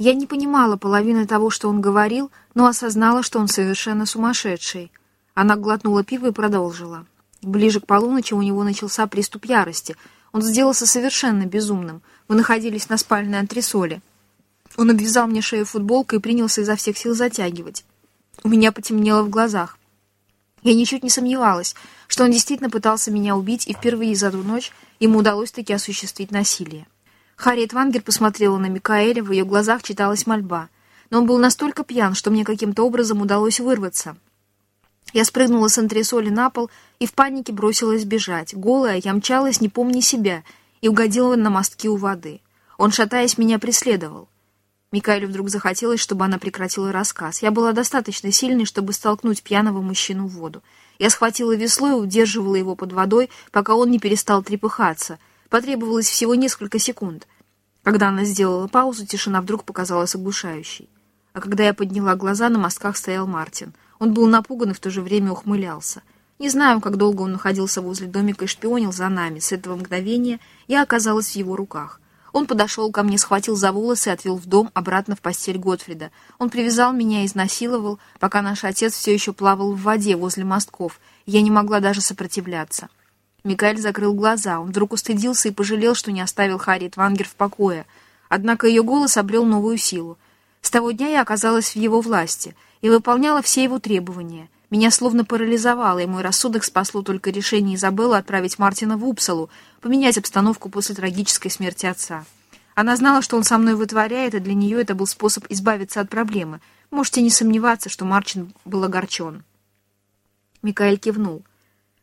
Я не понимала половины того, что он говорил, но осознала, что он совершенно сумасшедший. Она глотнула пиво и продолжила. Ближе к полуночи у него начался приступ ярости. Он сделался совершенно безумным. Мы находились на спальной антресоле. Он обвязал мне шею футболкой и принялся изо всех сил затягивать. У меня потемнело в глазах. Я ничуть не сомневалась, что он действительно пытался меня убить, и впервые за ту ночь ему удалось таки осуществить насилие. Харриет Вангер посмотрела на Микаэля, в ее глазах читалась мольба. Но он был настолько пьян, что мне каким-то образом удалось вырваться. Я спрыгнула с антресоли на пол и в панике бросилась бежать. Голая, я мчалась, не помня себя, и угодила на мостки у воды. Он, шатаясь, меня преследовал. Микаэлю вдруг захотелось, чтобы она прекратила рассказ. Я была достаточно сильной, чтобы столкнуть пьяного мужчину в воду. Я схватила весло и удерживала его под водой, пока он не перестал трепыхаться. Потребовалось всего несколько секунд. Когда она сделала паузу, тишина вдруг показалась оглушающей. А когда я подняла глаза, на мостках стоял Мартин. Он был напуган и в то же время ухмылялся. Не знаю, как долго он находился возле домика и шпионил за нами. С этого мгновения я оказалась в его руках. Он подошел ко мне, схватил за волосы и отвел в дом, обратно в постель Готфрида. Он привязал меня и изнасиловал, пока наш отец все еще плавал в воде возле мостков. Я не могла даже сопротивляться. Микаэль закрыл глаза. Он вдруг устыдился и пожалел, что не оставил Харриет Вангер в покое. Однако ее голос обрел новую силу. С того дня я оказалась в его власти и выполняла все его требования. Меня словно парализовало, и мой рассудок спасло только решение Изабеллы отправить Мартина в Упсалу, поменять обстановку после трагической смерти отца. Она знала, что он со мной вытворяет, и для нее это был способ избавиться от проблемы. Можете не сомневаться, что Марчин был огорчен. Микаэль кивнул.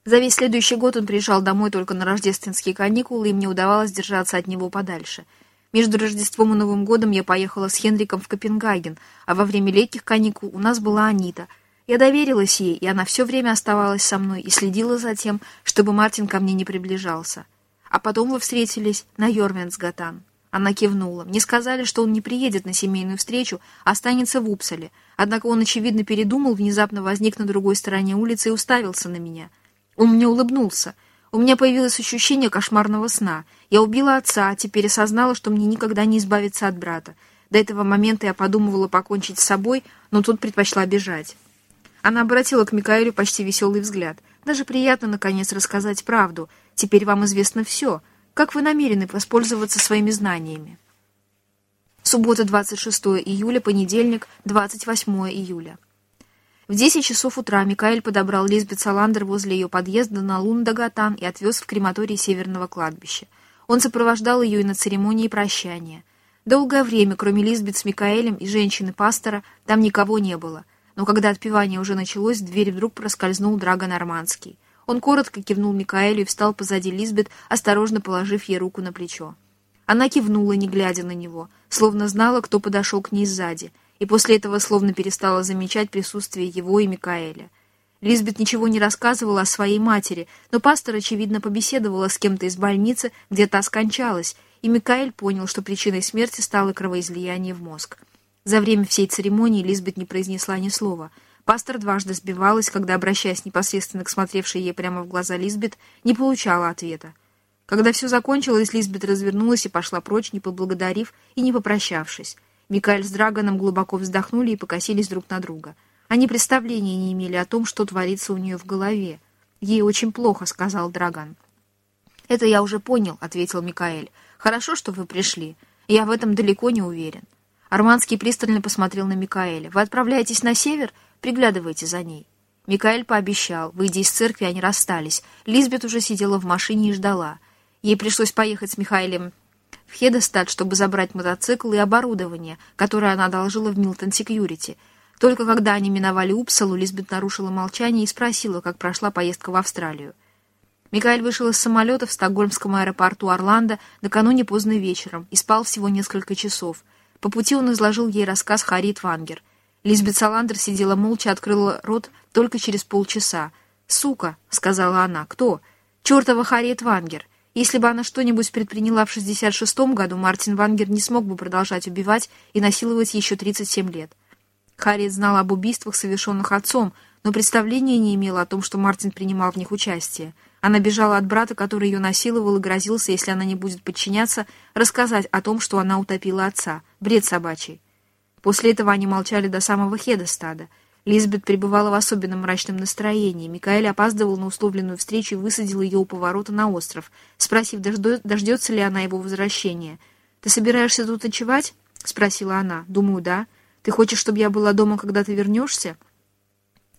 За весь следующий год он приезжал домой только на рождественские каникулы, и мне удавалось держаться от него подальше. Между Рождеством и Новым годом я поехала с Хенриком в Копенгаген, а во время летних каникул у нас была Анита. Я доверилась ей, и она все время оставалась со мной и следила за тем, чтобы Мартин ко мне не приближался. А потом вы встретились на Йорвенсгатан. Она кивнула. Мне сказали, что он не приедет на семейную встречу, а останется в Упсале. Однако он, очевидно, передумал, внезапно возник на другой стороне улицы и уставился на меня. Он мне улыбнулся. У меня появилось ощущение кошмарного сна. Я убила отца, а теперь осознала, что мне никогда не избавиться от брата. До этого момента я подумывала покончить с собой, но тут предпочла бежать. Она обратила к Микаэлю почти веселый взгляд. «Даже приятно, наконец, рассказать правду. Теперь вам известно все. Как вы намерены воспользоваться своими знаниями?» Суббота, 26 июля, понедельник, 28 июля. В 10 часов утра Микаэль подобрал Лизбет Саландер возле ее подъезда на Лундагатан и отвез в крематорий Северного кладбища. Он сопровождал ее и на церемонии прощания. Долгое время, кроме Лизбет с Микаэлем и женщины-пастора, там никого не было. Но когда отпевание уже началось, в дверь вдруг проскользнул Драго Нормандский. Он коротко кивнул Микаэлю и встал позади Лизбет, осторожно положив ей руку на плечо. Она кивнула, не глядя на него, словно знала, кто подошел к ней сзади — и после этого словно перестала замечать присутствие его и Микаэля. Лизбет ничего не рассказывала о своей матери, но пастор, очевидно, побеседовала с кем-то из больницы, где та скончалась, и Микаэль понял, что причиной смерти стало кровоизлияние в мозг. За время всей церемонии Лизбет не произнесла ни слова. Пастор дважды сбивалась, когда, обращаясь непосредственно к смотревшей ей прямо в глаза Лизбет, не получала ответа. Когда все закончилось, Лизбет развернулась и пошла прочь, не поблагодарив и не попрощавшись. Микаэль с Драгоном глубоко вздохнули и покосились друг на друга. Они представления не имели о том, что творится у нее в голове. «Ей очень плохо», — сказал Драгон. «Это я уже понял», — ответил Микаэль. «Хорошо, что вы пришли. Я в этом далеко не уверен». Арманский пристально посмотрел на Микаэля. «Вы отправляетесь на север? Приглядывайте за ней». Микаэль пообещал. Выйдя из церкви, они расстались. Лизбет уже сидела в машине и ждала. Ей пришлось поехать с Михаилем в Хедестад, чтобы забрать мотоцикл и оборудование, которое она одолжила в Милтон Секьюрити. Только когда они миновали Упсалу, Лизбет нарушила молчание и спросила, как прошла поездка в Австралию. Микаэль вышел из самолета в стокгольмском аэропорту Орландо накануне поздно вечером и спал всего несколько часов. По пути он изложил ей рассказ Харриет Вангер. Лизбет Саландер сидела молча, открыла рот только через полчаса. «Сука!» — сказала она. «Кто?» «Чертова Харриет Вангер!» Если бы она что-нибудь предприняла в 66-м году, Мартин Вангер не смог бы продолжать убивать и насиловать еще 37 лет. Харриет знала об убийствах, совершенных отцом, но представления не имела о том, что Мартин принимал в них участие. Она бежала от брата, который ее насиловал и грозился, если она не будет подчиняться, рассказать о том, что она утопила отца. Бред собачий. После этого они молчали до самого Хедестада. Лизбет пребывала в особенном мрачном настроении. Микаэль опаздывал на условленную встречу и высадил ее у поворота на остров, спросив, дождется ли она его возвращения. «Ты собираешься тут ночевать?» — спросила она. «Думаю, да. Ты хочешь, чтобы я была дома, когда ты вернешься?»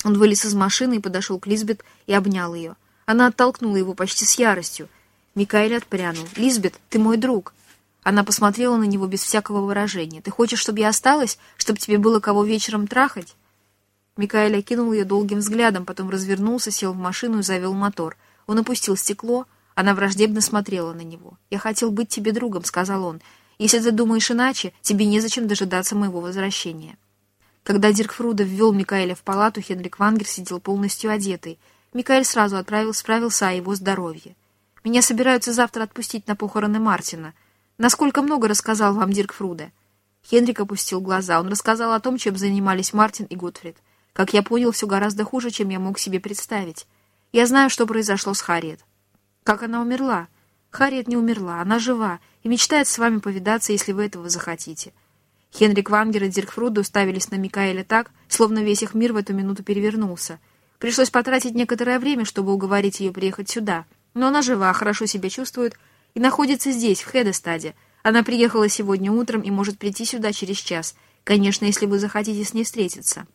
Он вылез из машины и подошел к Лизбет и обнял ее. Она оттолкнула его почти с яростью. Микаэль отпрянул. «Лизбет, ты мой друг!» Она посмотрела на него без всякого выражения. «Ты хочешь, чтобы я осталась? Чтобы тебе было кого вечером трахать?» Микаэль окинул ее долгим взглядом, потом развернулся, сел в машину и завел мотор. Он опустил стекло. Она враждебно смотрела на него. «Я хотел быть тебе другом», — сказал он. «Если ты думаешь иначе, тебе незачем дожидаться моего возвращения». Когда Дирк Фруда ввел Микаэля в палату, Хенрик Вангер сидел полностью одетый. Микаэль сразу отправил, справился о его здоровье. «Меня собираются завтра отпустить на похороны Мартина. Насколько много рассказал вам Дирк Фруда?» Хенрик опустил глаза. Он рассказал о том, чем занимались Мартин и Готфрид. Как я понял, все гораздо хуже, чем я мог себе представить. Я знаю, что произошло с Харриет. Как она умерла? Харриет не умерла, она жива и мечтает с вами повидаться, если вы этого захотите. Хенрик Вангер и Дирк Фруда уставились на Микаэля так, словно весь их мир в эту минуту перевернулся. Пришлось потратить некоторое время, чтобы уговорить ее приехать сюда. Но она жива, хорошо себя чувствует и находится здесь, в Хедестаде. Она приехала сегодня утром и может прийти сюда через час. Конечно, если вы захотите с ней встретиться.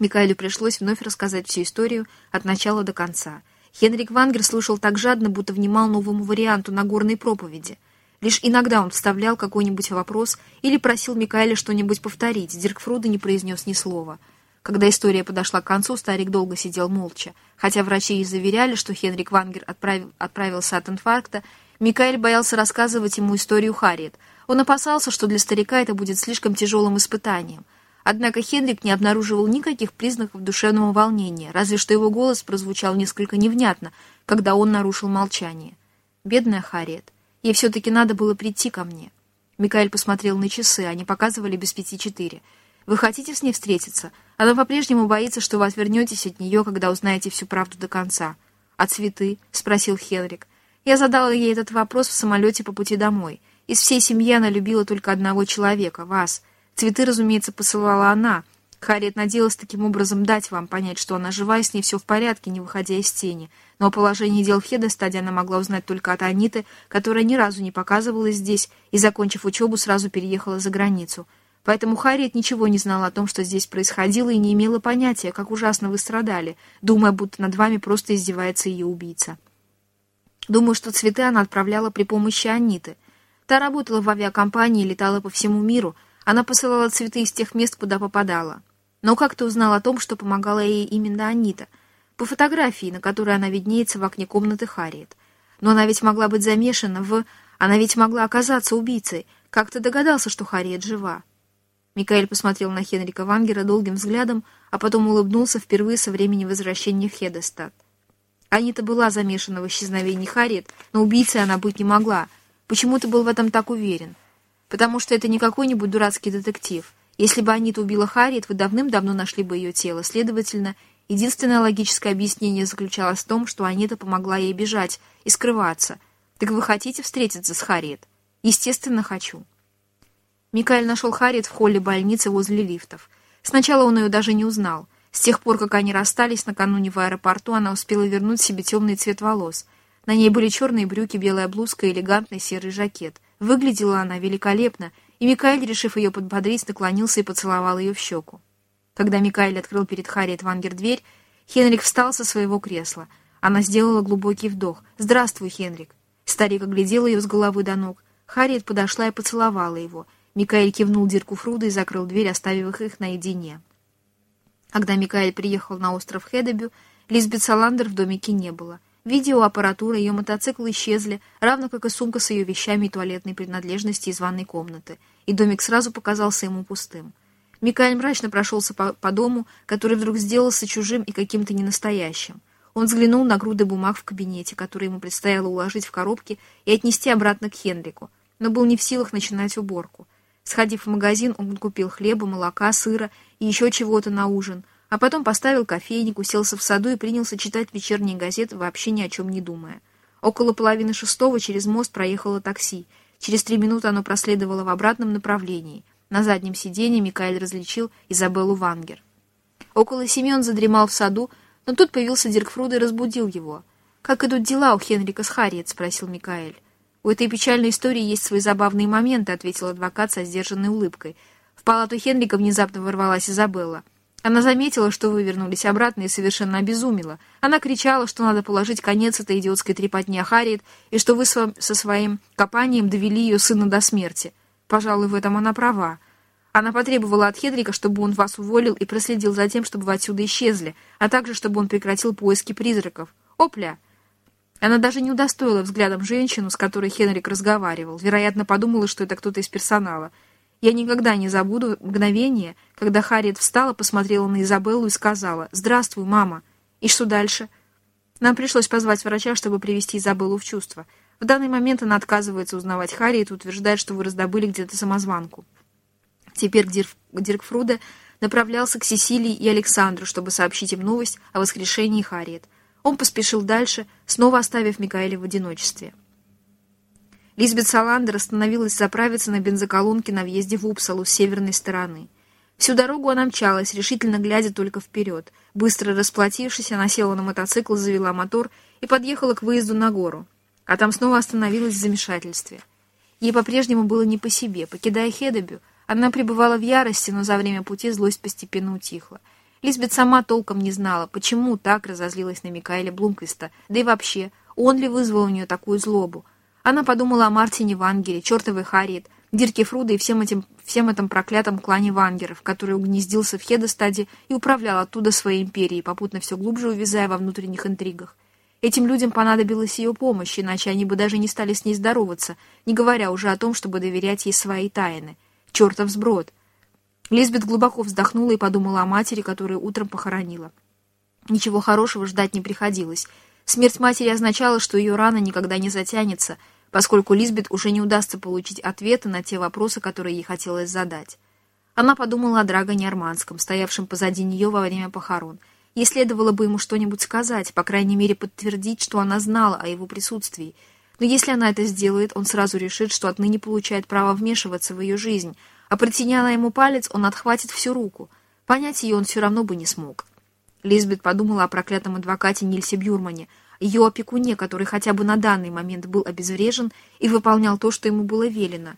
Микаэлю пришлось вновь рассказать всю историю от начала до конца. Хенрик Вангер слушал так жадно, будто внимал новому варианту Нагорной проповеди — Лишь иногда он вставлял какой-нибудь вопрос или просил Микаэля что-нибудь повторить. Диркфруда не произнес ни слова. Когда история подошла к концу, старик долго сидел молча. Хотя врачи и заверяли, что Хенрик Вангер отправил, отправился от инфаркта, Микаэль боялся рассказывать ему историю Харриет. Он опасался, что для старика это будет слишком тяжелым испытанием. Однако Хенрик не обнаруживал никаких признаков душевного волнения, разве что его голос прозвучал несколько невнятно, когда он нарушил молчание. «Бедная Харриет». Ей все-таки надо было прийти ко мне. Микаэль посмотрел на часы, они показывали без пяти четыре. Вы хотите с ней встретиться? Она по-прежнему боится, что вы отвернетесь от нее, когда узнаете всю правду до конца. «А цветы?» — спросил Хенрик. Я задала ей этот вопрос в самолете по пути домой. Из всей семьи она любила только одного человека — вас. Цветы, разумеется, посылала она — Харриет надеялась таким образом дать вам понять, что она жива и с ней все в порядке, не выходя из тени. Но о положении дел в Хедестаде она могла узнать только от Аниты, которая ни разу не показывалась здесь и, закончив учебу, сразу переехала за границу. Поэтому Харриет ничего не знала о том, что здесь происходило, и не имела понятия, как ужасно вы страдали, думая, будто над вами просто издевается ее убийца. Думаю, что цветы она отправляла при помощи Аниты. Та работала в авиакомпании и летала по всему миру. Она посылала цветы из тех мест, куда попадала. Но как ты узнал о том, что помогала ей именно Анита? По фотографии, на которой она виднеется в окне комнаты Харриет. Но она ведь могла быть замешана в... Она ведь могла оказаться убийцей. Как ты догадался, что Харриет жива?» Микаэль посмотрел на Хенрика Вангера долгим взглядом, а потом улыбнулся впервые со времени возвращения в Хедестад. Анита была замешана в исчезновении Харриет, но убийцей она быть не могла. Почему ты был в этом так уверен? Потому что это не какой-нибудь дурацкий детектив. Если бы Анита убила Харриет, вы давным-давно нашли бы ее тело. Следовательно, единственное логическое объяснение заключалось в том, что Анита помогла ей бежать и скрываться. Так вы хотите встретиться с Харриет? Естественно, хочу. Микаэль нашел Харриет в холле больницы возле лифтов. Сначала он ее даже не узнал. С тех пор, как они расстались накануне в аэропорту, она успела вернуть себе темный цвет волос. На ней были черные брюки, белая блузка и элегантный серый жакет. Выглядела она великолепно, и Микаэль, решив ее подбодрить, наклонился и поцеловал ее в щеку. Когда Микаэль открыл перед Харриет Вангер дверь, Хенрик встал со своего кресла. Она сделала глубокий вдох. «Здравствуй, Хенрик!» Старик оглядел ее с головы до ног. Харриет подошла и поцеловала его. Микаэль кивнул Дирку Фруда и закрыл дверь, оставив их наедине. Когда Микаэль приехал на остров Хедебю, Лизбет Саландер в домике не было — Видеоаппаратура, ее мотоцикл исчезли, равно как и сумка с ее вещами и туалетной принадлежности из ванной комнаты, и домик сразу показался ему пустым. Микаэль мрачно прошелся по, по дому, который вдруг сделался чужим и каким-то ненастоящим. Он взглянул на груды бумаг в кабинете, которые ему предстояло уложить в коробки и отнести обратно к Хенрику, но был не в силах начинать уборку. Сходив в магазин, он купил хлеба, молока, сыра и еще чего-то на ужин — а потом поставил кофейник, уселся в саду и принялся читать вечерние газеты, вообще ни о чем не думая. Около половины шестого через мост проехало такси. Через три минуты оно проследовало в обратном направлении. На заднем сиденье Микаэль различил Изабеллу Вангер. Около семи он задремал в саду, но тут появился Диркфруда и разбудил его. «Как идут дела у Хенрика с Харриет?» — спросил Микаэль. «У этой печальной истории есть свои забавные моменты», — ответил адвокат со сдержанной улыбкой. В палату Хенрика внезапно ворвалась Изабелла. Она заметила, что вы вернулись обратно и совершенно обезумела. Она кричала, что надо положить конец этой идиотской трепотне Харриет и что вы со своим копанием довели ее сына до смерти. Пожалуй, в этом она права. Она потребовала от Хедрика, чтобы он вас уволил и проследил за тем, чтобы вы отсюда исчезли, а также, чтобы он прекратил поиски призраков. Опля! Она даже не удостоила взглядом женщину, с которой Хенрик разговаривал. Вероятно, подумала, что это кто-то из персонала. Я никогда не забуду мгновение, когда Харриет встала, посмотрела на Изабеллу и сказала «Здравствуй, мама». И что дальше? Нам пришлось позвать врача, чтобы привести Изабеллу в чувство. В данный момент она отказывается узнавать Харриет и утверждает, что вы раздобыли где-то самозванку. Теперь Дирк, Дирк Фруде направлялся к Сесилии и Александру, чтобы сообщить им новость о воскрешении Харриет. Он поспешил дальше, снова оставив Микаэля в одиночестве. Лизбет Саландер остановилась заправиться на бензоколонке на въезде в Упсалу с северной стороны. Всю дорогу она мчалась, решительно глядя только вперед. Быстро расплатившись, она села на мотоцикл, завела мотор и подъехала к выезду на гору. А там снова остановилась в замешательстве. Ей по-прежнему было не по себе. Покидая Хедебю, она пребывала в ярости, но за время пути злость постепенно утихла. Лизбет сама толком не знала, почему так разозлилась на Микаэля Блумквиста, да и вообще, он ли вызвал у нее такую злобу. Она подумала о Мартине Вангере, чертовой Харриет, Дирке Фруда и всем этим, всем этом проклятом клане Вангеров, который угнездился в Хедестаде и управлял оттуда своей империей, попутно все глубже увязая во внутренних интригах. Этим людям понадобилась ее помощь, иначе они бы даже не стали с ней здороваться, не говоря уже о том, чтобы доверять ей свои тайны. Чертов сброд! Лизбет глубоко вздохнула и подумала о матери, которую утром похоронила. Ничего хорошего ждать не приходилось. Смерть матери означала, что ее рана никогда не затянется, поскольку Лизбет уже не удастся получить ответы на те вопросы, которые ей хотелось задать. Она подумала о Драгоне Арманском, стоявшем позади нее во время похорон. Ей следовало бы ему что-нибудь сказать, по крайней мере подтвердить, что она знала о его присутствии. Но если она это сделает, он сразу решит, что отныне получает право вмешиваться в ее жизнь, а протяня ему палец, он отхватит всю руку. Понять ее он все равно бы не смог. Лизбет подумала о проклятом адвокате Нильсе Бюрмане, ее опекуне, который хотя бы на данный момент был обезврежен и выполнял то, что ему было велено.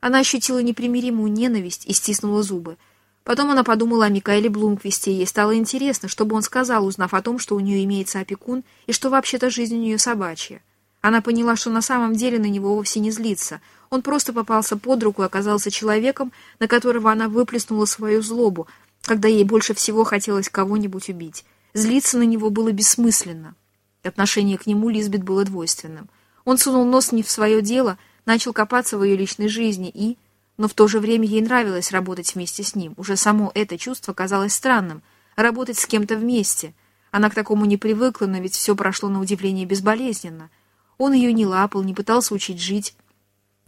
Она ощутила непримиримую ненависть и стиснула зубы. Потом она подумала о Микаэле Блумквисте, и ей стало интересно, что бы он сказал, узнав о том, что у нее имеется опекун, и что вообще-то жизнь у нее собачья. Она поняла, что на самом деле на него вовсе не злится. Он просто попался под руку и оказался человеком, на которого она выплеснула свою злобу, когда ей больше всего хотелось кого-нибудь убить. Злиться на него было бессмысленно. Отношение к нему Лизбет было двойственным. Он сунул нос не в свое дело, начал копаться в ее личной жизни и... Но в то же время ей нравилось работать вместе с ним. Уже само это чувство казалось странным. Работать с кем-то вместе. Она к такому не привыкла, но ведь все прошло на удивление безболезненно. Он ее не лапал, не пытался учить жить.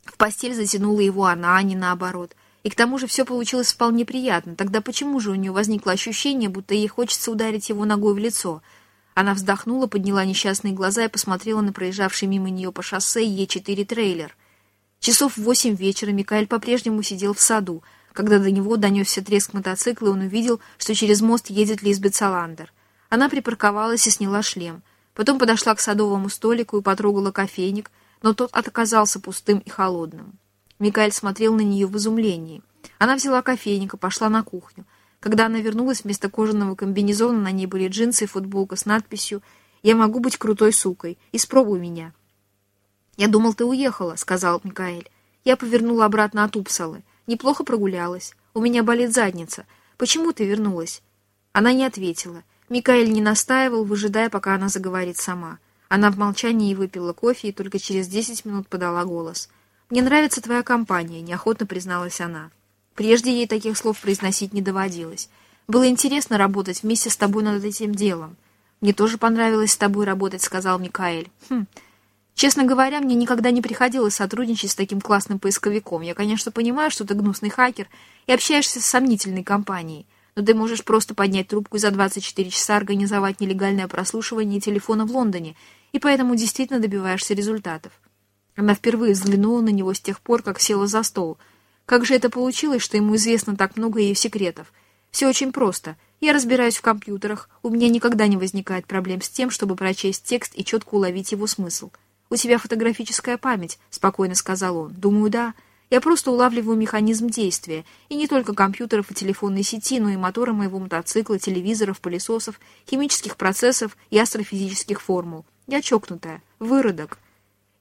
В постель затянула его она, а не наоборот — и к тому же все получилось вполне приятно. Тогда почему же у нее возникло ощущение, будто ей хочется ударить его ногой в лицо? Она вздохнула, подняла несчастные глаза и посмотрела на проезжавший мимо нее по шоссе Е4 трейлер. Часов в восемь вечера Микаэль по-прежнему сидел в саду. Когда до него донесся треск мотоцикла, он увидел, что через мост едет Лизбет Саландер. Она припарковалась и сняла шлем. Потом подошла к садовому столику и потрогала кофейник, но тот оказался пустым и холодным. Микаэль смотрел на нее в изумлении. Она взяла кофейник и пошла на кухню. Когда она вернулась, вместо кожаного комбинезона на ней были джинсы и футболка с надписью «Я могу быть крутой сукой. Испробуй меня». «Я думал, ты уехала», — сказал Микаэль. Я повернула обратно от Упсалы. Неплохо прогулялась. У меня болит задница. Почему ты вернулась?» Она не ответила. Микаэль не настаивал, выжидая, пока она заговорит сама. Она в молчании выпила кофе и только через десять минут подала голос. «Мне нравится твоя компания», — неохотно призналась она. Прежде ей таких слов произносить не доводилось. «Было интересно работать вместе с тобой над этим делом». «Мне тоже понравилось с тобой работать», — сказал Микаэль. «Хм. Честно говоря, мне никогда не приходилось сотрудничать с таким классным поисковиком. Я, конечно, понимаю, что ты гнусный хакер и общаешься с сомнительной компанией, но ты можешь просто поднять трубку и за 24 часа организовать нелегальное прослушивание телефона в Лондоне, и поэтому действительно добиваешься результатов. Она впервые взглянула на него с тех пор, как села за стол. Как же это получилось, что ему известно так много ее секретов? Все очень просто. Я разбираюсь в компьютерах, у меня никогда не возникает проблем с тем, чтобы прочесть текст и четко уловить его смысл. «У тебя фотографическая память», — спокойно сказал он. «Думаю, да. Я просто улавливаю механизм действия, и не только компьютеров и телефонной сети, но и мотора моего мотоцикла, телевизоров, пылесосов, химических процессов и астрофизических формул. Я чокнутая. Выродок».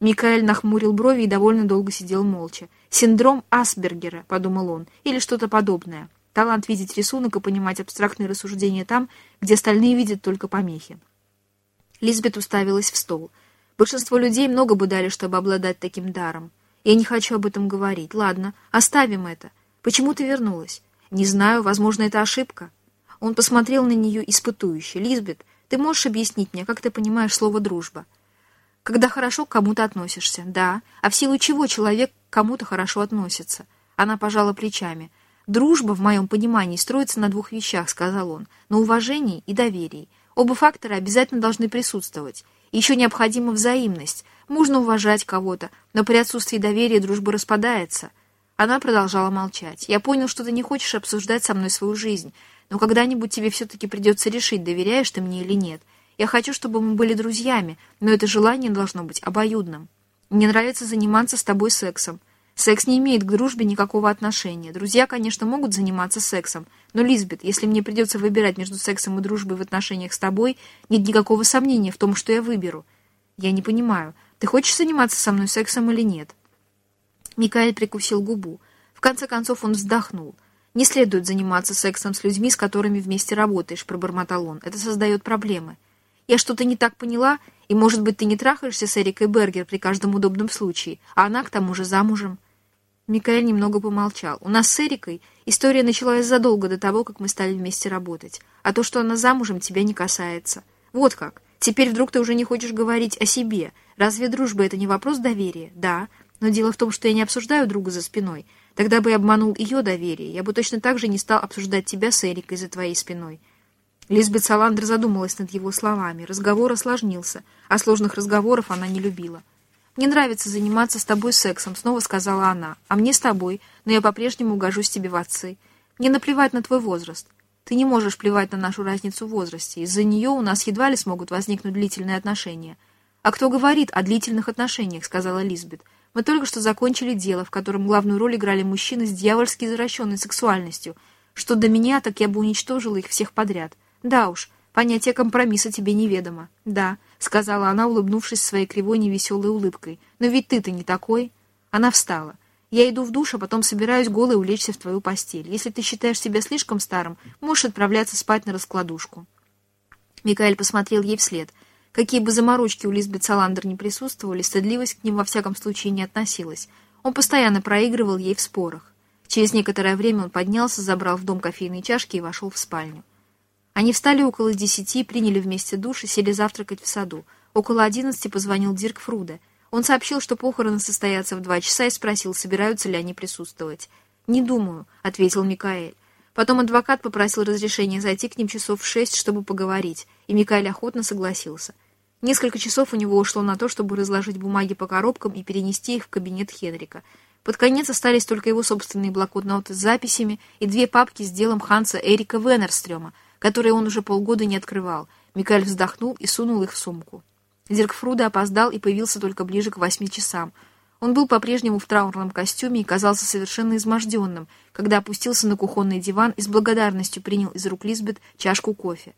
Микаэль нахмурил брови и довольно долго сидел молча. «Синдром Асбергера», — подумал он, — «или что-то подобное. Талант видеть рисунок и понимать абстрактные рассуждения там, где остальные видят только помехи». Лизбет уставилась в стол — Большинство людей много бы дали, чтобы обладать таким даром. Я не хочу об этом говорить. Ладно, оставим это. Почему ты вернулась? Не знаю, возможно, это ошибка. Он посмотрел на нее испытующе. Лизбет, ты можешь объяснить мне, как ты понимаешь слово «дружба»? Когда хорошо к кому-то относишься, да. А в силу чего человек к кому-то хорошо относится? Она пожала плечами. «Дружба, в моем понимании, строится на двух вещах», — сказал он. «На уважении и доверии. Оба фактора обязательно должны присутствовать. Еще необходима взаимность. Можно уважать кого-то, но при отсутствии доверия дружба распадается. Она продолжала молчать. «Я понял, что ты не хочешь обсуждать со мной свою жизнь, но когда-нибудь тебе все-таки придется решить, доверяешь ты мне или нет. Я хочу, чтобы мы были друзьями, но это желание должно быть обоюдным. Мне нравится заниматься с тобой сексом. Секс не имеет к дружбе никакого отношения. Друзья, конечно, могут заниматься сексом, но, Лизбет, если мне придется выбирать между сексом и дружбой в отношениях с тобой, нет никакого сомнения в том, что я выберу. Я не понимаю, ты хочешь заниматься со мной сексом или нет?» Микаэль прикусил губу. В конце концов он вздохнул. «Не следует заниматься сексом с людьми, с которыми вместе работаешь», — пробормотал он. «Это создает проблемы. Я что-то не так поняла, и, может быть, ты не трахаешься с Эрикой Бергер при каждом удобном случае, а она, к тому же, замужем». Микаэль немного помолчал. «У нас с Эрикой история началась задолго до того, как мы стали вместе работать. А то, что она замужем, тебя не касается. Вот как. Теперь вдруг ты уже не хочешь говорить о себе. Разве дружба — это не вопрос доверия? Да. Но дело в том, что я не обсуждаю друга за спиной. Тогда бы я обманул ее доверие. Я бы точно так же не стал обсуждать тебя с Эрикой за твоей спиной». Лизбет Саландр задумалась над его словами. Разговор осложнился, а сложных разговоров она не любила. «Мне нравится заниматься с тобой сексом», — снова сказала она. «А мне с тобой, но я по-прежнему гожусь тебе в отцы. Мне наплевать на твой возраст. Ты не можешь плевать на нашу разницу в возрасте. Из-за нее у нас едва ли смогут возникнуть длительные отношения». «А кто говорит о длительных отношениях?» — сказала Лизбет. «Мы только что закончили дело, в котором главную роль играли мужчины с дьявольски извращенной сексуальностью. Что до меня, так я бы уничтожила их всех подряд. Да уж, понятие компромисса тебе неведомо. Да, — сказала она, улыбнувшись своей кривой невеселой улыбкой. «Но ведь ты-то не такой». Она встала. «Я иду в душ, а потом собираюсь голой улечься в твою постель. Если ты считаешь себя слишком старым, можешь отправляться спать на раскладушку». Микаэль посмотрел ей вслед. Какие бы заморочки у Лизбет Саландер не присутствовали, стыдливость к ним во всяком случае не относилась. Он постоянно проигрывал ей в спорах. Через некоторое время он поднялся, забрал в дом кофейные чашки и вошел в спальню. Они встали около десяти, приняли вместе душ и сели завтракать в саду. Около одиннадцати позвонил Дирк Фруде. Он сообщил, что похороны состоятся в два часа и спросил, собираются ли они присутствовать. «Не думаю», — ответил Микаэль. Потом адвокат попросил разрешения зайти к ним часов в шесть, чтобы поговорить, и Микаэль охотно согласился. Несколько часов у него ушло на то, чтобы разложить бумаги по коробкам и перенести их в кабинет Хенрика. Под конец остались только его собственные блокноты с записями и две папки с делом Ханса Эрика Венерстрёма — которые он уже полгода не открывал. Микаэль вздохнул и сунул их в сумку. Зиркфруда опоздал и появился только ближе к восьми часам. Он был по-прежнему в траурном костюме и казался совершенно изможденным, когда опустился на кухонный диван и с благодарностью принял из рук Лизбет чашку кофе.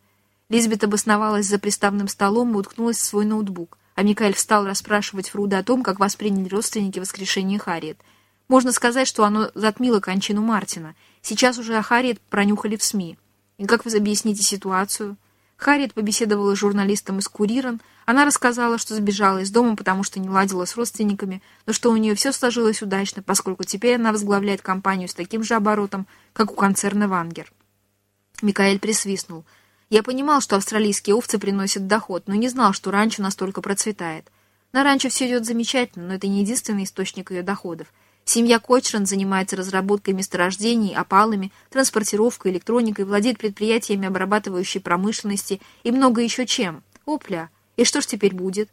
Лизбет обосновалась за приставным столом и уткнулась в свой ноутбук, а Микаэль встал расспрашивать Фруда о том, как восприняли родственники воскрешение Харриет. Можно сказать, что оно затмило кончину Мартина. Сейчас уже о Харриет пронюхали в СМИ. И как вы объясните ситуацию? Харриет побеседовала с журналистом из Куриран. Она рассказала, что сбежала из дома, потому что не ладила с родственниками, но что у нее все сложилось удачно, поскольку теперь она возглавляет компанию с таким же оборотом, как у концерна «Вангер». Микаэль присвистнул. «Я понимал, что австралийские овцы приносят доход, но не знал, что ранчо настолько процветает. На ранчо все идет замечательно, но это не единственный источник ее доходов. Семья Кочран занимается разработкой месторождений, опалами, транспортировкой, электроникой, владеет предприятиями обрабатывающей промышленности и много еще чем. Опля! И что ж теперь будет?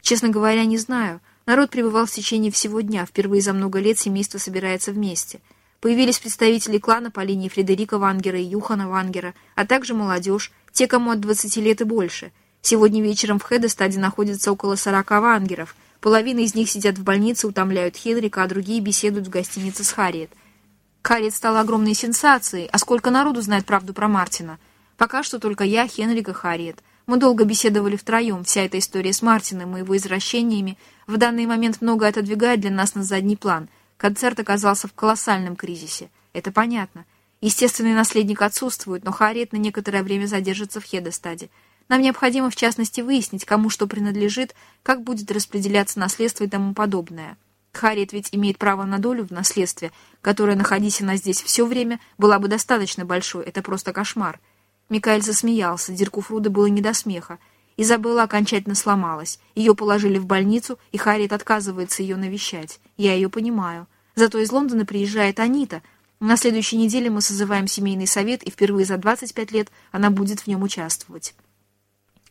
Честно говоря, не знаю. Народ пребывал в течение всего дня. Впервые за много лет семейство собирается вместе. Появились представители клана по линии Фредерика Вангера и Юхана Вангера, а также молодежь, те, кому от 20 лет и больше. Сегодня вечером в Хедестаде находится около 40 вангеров. Половина из них сидят в больнице, утомляют Хенрика, а другие беседуют в гостинице с Харриет. Харриет стала огромной сенсацией, а сколько народу знает правду про Мартина? Пока что только я, Хенрик и Харриет. Мы долго беседовали втроем, вся эта история с Мартином и его извращениями в данный момент многое отодвигает для нас на задний план — Концерт оказался в колоссальном кризисе. Это понятно. Естественный наследник отсутствует, но Харриет на некоторое время задержится в Хедестаде. Нам необходимо, в частности, выяснить, кому что принадлежит, как будет распределяться наследство и тому подобное. Харриет ведь имеет право на долю в наследстве, которая, находясь она здесь все время, была бы достаточно большой. Это просто кошмар. Микаэль засмеялся, Дирку Фруда было не до смеха. Изабелла окончательно сломалась. Ее положили в больницу, и Харриет отказывается ее навещать. Я ее понимаю. Зато из Лондона приезжает Анита. На следующей неделе мы созываем семейный совет, и впервые за 25 лет она будет в нем участвовать.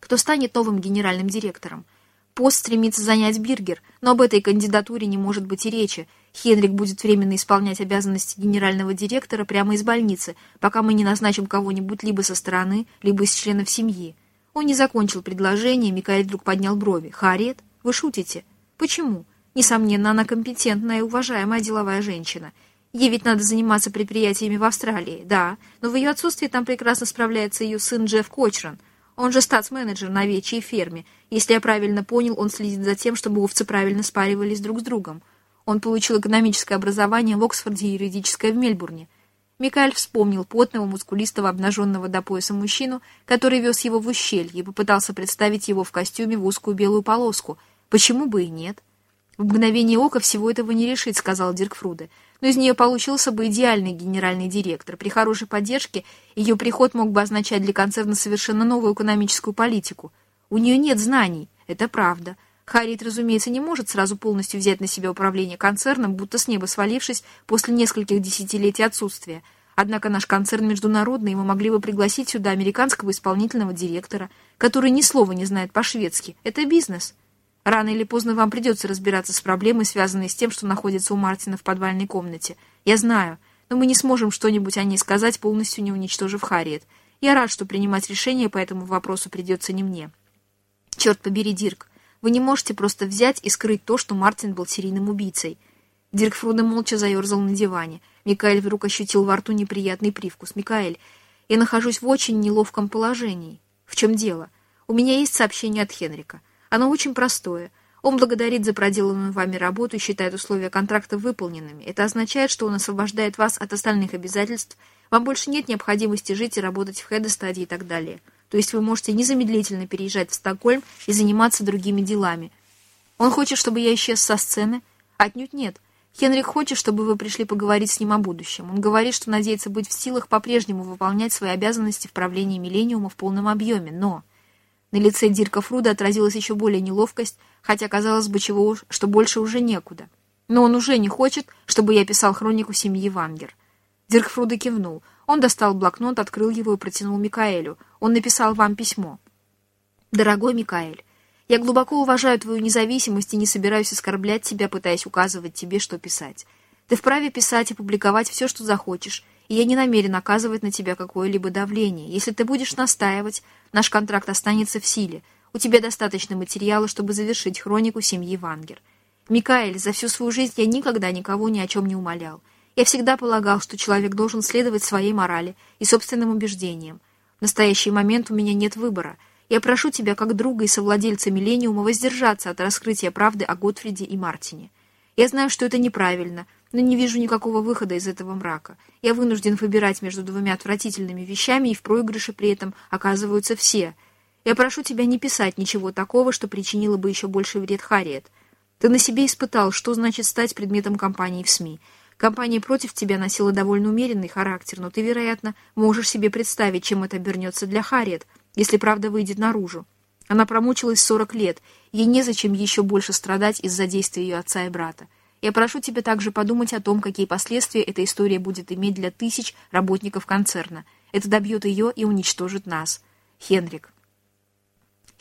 Кто станет новым генеральным директором? Пост стремится занять Биргер, но об этой кандидатуре не может быть и речи. Хенрик будет временно исполнять обязанности генерального директора прямо из больницы, пока мы не назначим кого-нибудь либо со стороны, либо из членов семьи. Он не закончил предложение, Микаэль вдруг поднял брови. «Харриет? Вы шутите? Почему? Несомненно, она компетентная и уважаемая деловая женщина. Ей ведь надо заниматься предприятиями в Австралии, да, но в ее отсутствии там прекрасно справляется ее сын Джефф Кочран. Он же статс-менеджер на овечьей ферме. Если я правильно понял, он следит за тем, чтобы овцы правильно спаривались друг с другом. Он получил экономическое образование в Оксфорде и юридическое в Мельбурне. Микаэль вспомнил потного, мускулистого, обнаженного до пояса мужчину, который вез его в ущелье, и попытался представить его в костюме в узкую белую полоску. Почему бы и нет? «В мгновение ока всего этого не решить», — сказал Дирк Фруде. «Но из нее получился бы идеальный генеральный директор. При хорошей поддержке ее приход мог бы означать для концерна совершенно новую экономическую политику. У нее нет знаний, это правда. Харриет, разумеется, не может сразу полностью взять на себя управление концерном, будто с неба свалившись после нескольких десятилетий отсутствия. Однако наш концерн международный, и мы могли бы пригласить сюда американского исполнительного директора, который ни слова не знает по-шведски. Это бизнес. Рано или поздно вам придется разбираться с проблемой, связанной с тем, что находится у Мартина в подвальной комнате. Я знаю, но мы не сможем что-нибудь о ней сказать, полностью не уничтожив Харриет. Я рад, что принимать решение по этому вопросу придется не мне. Черт побери, Дирк, вы не можете просто взять и скрыть то, что Мартин был серийным убийцей. Дирк Фруде молча заерзал на диване. Микаэль вдруг ощутил во рту неприятный привкус. «Микаэль, я нахожусь в очень неловком положении. В чем дело? У меня есть сообщение от Хенрика. Оно очень простое. Он благодарит за проделанную вами работу и считает условия контракта выполненными. Это означает, что он освобождает вас от остальных обязательств. Вам больше нет необходимости жить и работать в хедестаде и так далее. То есть вы можете незамедлительно переезжать в Стокгольм и заниматься другими делами. Он хочет, чтобы я исчез со сцены? Отнюдь нет. Хенрик хочет, чтобы вы пришли поговорить с ним о будущем. Он говорит, что надеется быть в силах по-прежнему выполнять свои обязанности в правлении Миллениума в полном объеме, но... На лице Дирка Фруда отразилась еще более неловкость, хотя казалось бы, чего, что больше уже некуда. Но он уже не хочет, чтобы я писал хронику семьи Вангер. Дирк Фруда кивнул. Он достал блокнот, открыл его и протянул Микаэлю. Он написал вам письмо. «Дорогой Микаэль, я глубоко уважаю твою независимость и не собираюсь оскорблять тебя, пытаясь указывать тебе, что писать. Ты вправе писать и публиковать все, что захочешь, и я не намерен оказывать на тебя какое-либо давление. Если ты будешь настаивать, наш контракт останется в силе. У тебя достаточно материала, чтобы завершить хронику семьи Вангер. Микаэль, за всю свою жизнь я никогда никого ни о чем не умолял. Я всегда полагал, что человек должен следовать своей морали и собственным убеждениям. В настоящий момент у меня нет выбора. Я прошу тебя, как друга и совладельца Миллениума, воздержаться от раскрытия правды о Готфриде и Мартине. Я знаю, что это неправильно, но не вижу никакого выхода из этого мрака. Я вынужден выбирать между двумя отвратительными вещами, и в проигрыше при этом оказываются все. Я прошу тебя не писать ничего такого, что причинило бы еще больше вред Харриет. Ты на себе испытал, что значит стать предметом кампании в СМИ. Компания против тебя носила довольно умеренный характер, но ты, вероятно, можешь себе представить, чем это обернется для Харриет, если правда выйдет наружу. Она промучилась 40 лет, ей незачем еще больше страдать из-за действий ее отца и брата. Я прошу тебя также подумать о том, какие последствия эта история будет иметь для тысяч работников концерна. Это добьет ее и уничтожит нас. Хенрик.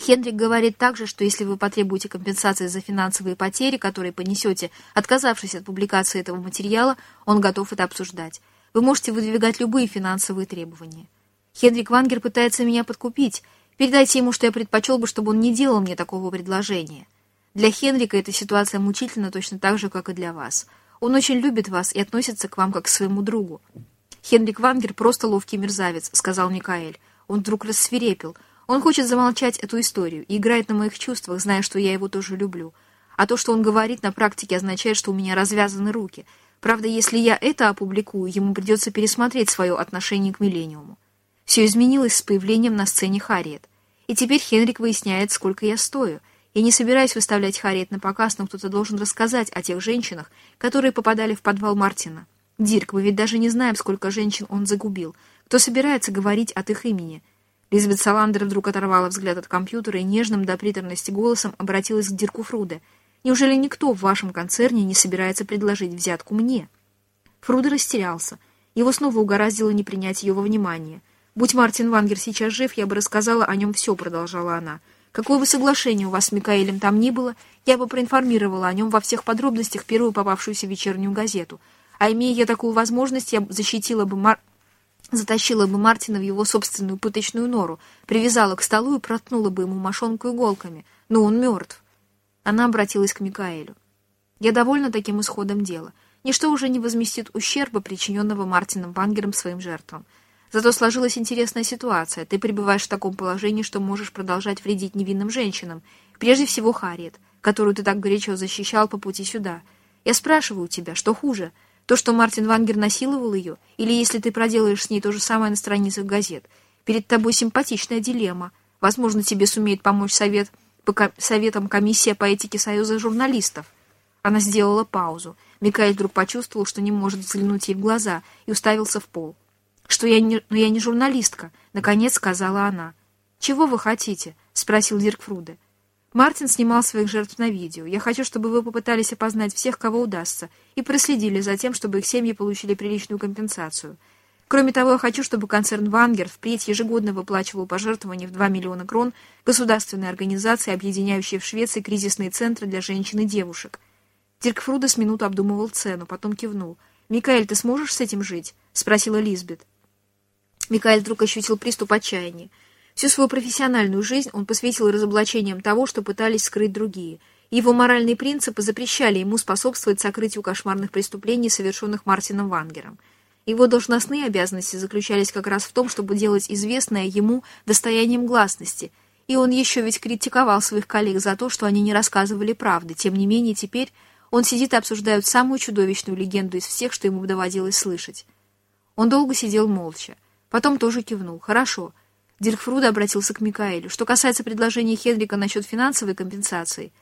Хендрик говорит также, что если вы потребуете компенсации за финансовые потери, которые понесете, отказавшись от публикации этого материала, он готов это обсуждать. Вы можете выдвигать любые финансовые требования. Хендрик Вангер пытается меня подкупить. Передайте ему, что я предпочел бы, чтобы он не делал мне такого предложения. Для Хенрика эта ситуация мучительна точно так же, как и для вас. Он очень любит вас и относится к вам как к своему другу. Хенрик Вангер просто ловкий мерзавец, сказал Микаэль. Он вдруг рассверепел – он хочет замолчать эту историю и играет на моих чувствах, зная, что я его тоже люблю. А то, что он говорит на практике, означает, что у меня развязаны руки. Правда, если я это опубликую, ему придется пересмотреть свое отношение к Миллениуму. Все изменилось с появлением на сцене Харриет. И теперь Хенрик выясняет, сколько я стою. Я не собираюсь выставлять Харриет на показ, но кто-то должен рассказать о тех женщинах, которые попадали в подвал Мартина. Дирк, мы ведь даже не знаем, сколько женщин он загубил. Кто собирается говорить от их имени? Лизбет Саландер вдруг оторвала взгляд от компьютера и нежным до приторности голосом обратилась к Дирку Фруде. «Неужели никто в вашем концерне не собирается предложить взятку мне?» Фруде растерялся. Его снова угораздило не принять ее во внимание. «Будь Мартин Вангер сейчас жив, я бы рассказала о нем все», — продолжала она. «Какое бы соглашение у вас с Микаэлем там ни было, я бы проинформировала о нем во всех подробностях первую попавшуюся вечернюю газету. А имея я такую возможность, я защитила бы Мар затащила бы Мартина в его собственную пыточную нору, привязала к столу и проткнула бы ему мошонку иголками. Но он мертв. Она обратилась к Микаэлю. «Я довольна таким исходом дела. Ничто уже не возместит ущерба, причиненного Мартином Вангером своим жертвам. Зато сложилась интересная ситуация. Ты пребываешь в таком положении, что можешь продолжать вредить невинным женщинам. Прежде всего Харриет, которую ты так горячо защищал по пути сюда. Я спрашиваю тебя, что хуже — то, что Мартин Вангер насиловал ее, или если ты проделаешь с ней то же самое на страницах газет. Перед тобой симпатичная дилемма. Возможно, тебе сумеет помочь совет по советам комиссия по этике Союза журналистов. Она сделала паузу. Микаэль вдруг почувствовал, что не может взглянуть ей в глаза, и уставился в пол. «Что я не, но я не журналистка», — наконец сказала она. «Чего вы хотите?» — спросил Дирк Фруде. Мартин снимал своих жертв на видео. Я хочу, чтобы вы попытались опознать всех, кого удастся, и проследили за тем, чтобы их семьи получили приличную компенсацию. Кроме того, я хочу, чтобы концерн «Вангер» впредь ежегодно выплачивал пожертвования в 2 миллиона крон государственной организации, объединяющей в Швеции кризисные центры для женщин и девушек. Дирк Фруда с минуту обдумывал цену, потом кивнул. «Микаэль, ты сможешь с этим жить?» — спросила Лизбет. Микаэль вдруг ощутил приступ отчаяния. Всю свою профессиональную жизнь он посвятил разоблачениям того, что пытались скрыть другие. Его моральные принципы запрещали ему способствовать сокрытию кошмарных преступлений, совершенных Мартином Вангером. Его должностные обязанности заключались как раз в том, чтобы делать известное ему достоянием гласности, и он еще ведь критиковал своих коллег за то, что они не рассказывали правды. Тем не менее, теперь он сидит и обсуждает самую чудовищную легенду из всех, что ему доводилось слышать. Он долго сидел молча. Потом тоже кивнул. «Хорошо. Диркфруда обратился к Микаэлю. Что касается предложения Хедрика насчет финансовой компенсации,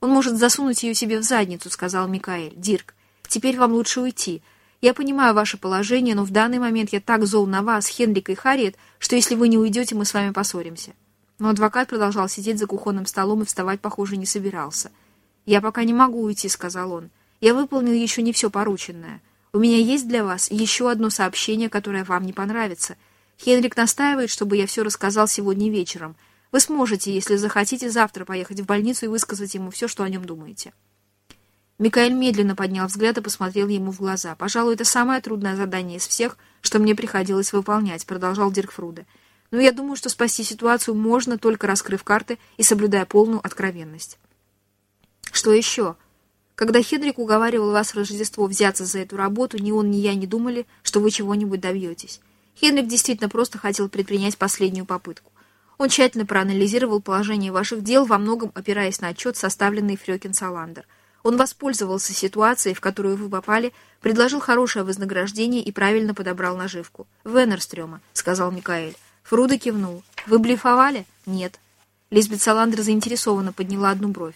он может засунуть ее себе в задницу, сказал Микаэль. Дирк, теперь вам лучше уйти. Я понимаю ваше положение, но в данный момент я так зол на вас, Хенрика и Харриет, что если вы не уйдете, мы с вами поссоримся. Но адвокат продолжал сидеть за кухонным столом и вставать, похоже, не собирался. «Я пока не могу уйти», — сказал он. «Я выполнил еще не все порученное. У меня есть для вас еще одно сообщение, которое вам не понравится — Хенрик настаивает, чтобы я все рассказал сегодня вечером. Вы сможете, если захотите, завтра поехать в больницу и высказать ему все, что о нем думаете». Микаэль медленно поднял взгляд и посмотрел ему в глаза. «Пожалуй, это самое трудное задание из всех, что мне приходилось выполнять», — продолжал Дирк Фруде. «Но я думаю, что спасти ситуацию можно, только раскрыв карты и соблюдая полную откровенность». «Что еще?» Когда Хенрик уговаривал вас в Рождество взяться за эту работу, ни он, ни я не думали, что вы чего-нибудь добьетесь. Хенрик действительно просто хотел предпринять последнюю попытку. Он тщательно проанализировал положение ваших дел, во многом опираясь на отчет, составленный Фрёкин Саландер. Он воспользовался ситуацией, в которую вы попали, предложил хорошее вознаграждение и правильно подобрал наживку. «Венерстрёма», — сказал Микаэль. Фруда кивнул. «Вы блефовали?» «Нет». Лизбет Саландер заинтересованно подняла одну бровь.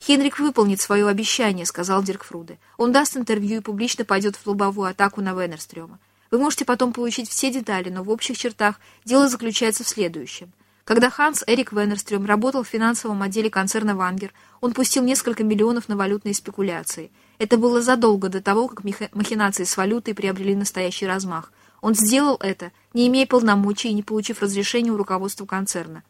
«Хенрик выполнит свое обещание», — сказал Дирк Фруде. «Он даст интервью и публично пойдет в лобовую атаку на Венерстрёма. Вы можете потом получить все детали, но в общих чертах дело заключается в следующем. Когда Ханс Эрик Веннерстрём работал в финансовом отделе концерна «Вангер», он пустил несколько миллионов на валютные спекуляции. Это было задолго до того, как махинации с валютой приобрели настоящий размах. Он сделал это, не имея полномочий и не получив разрешения у руководства концерна.